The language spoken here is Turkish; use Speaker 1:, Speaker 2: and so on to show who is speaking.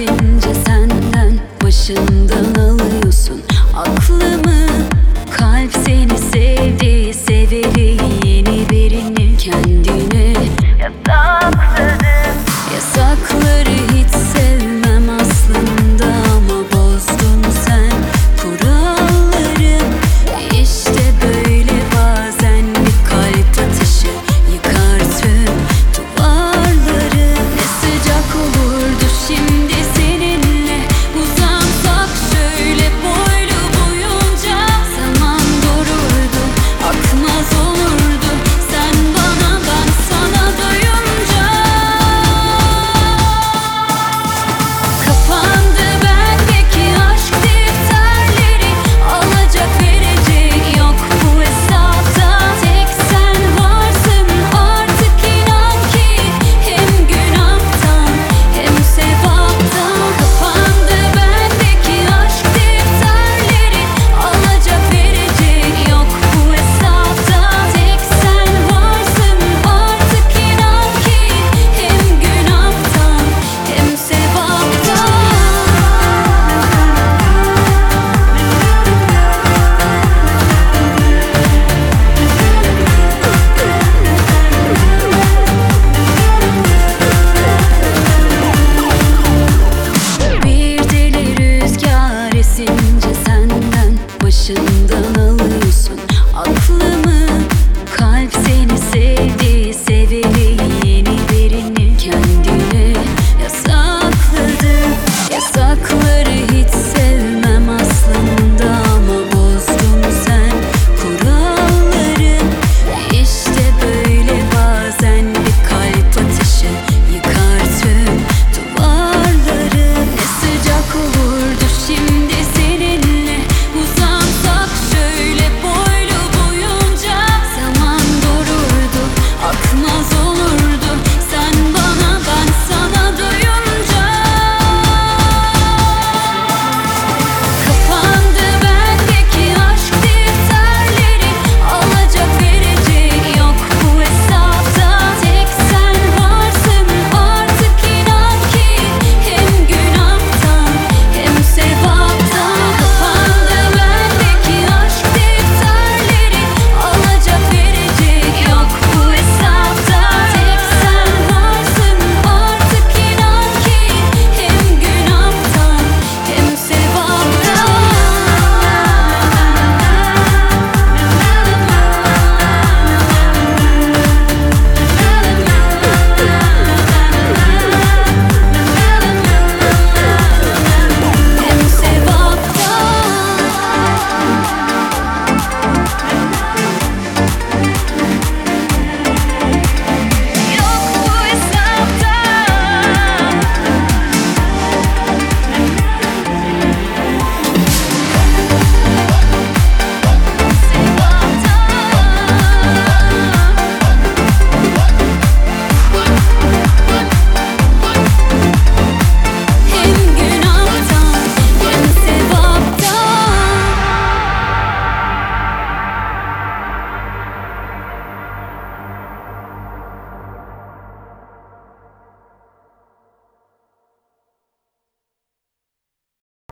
Speaker 1: Gezince senden başımdan alıyorsun aklımı. Kalp seni sevdi seveli yeni birini kendini Yasakları hiç sevmem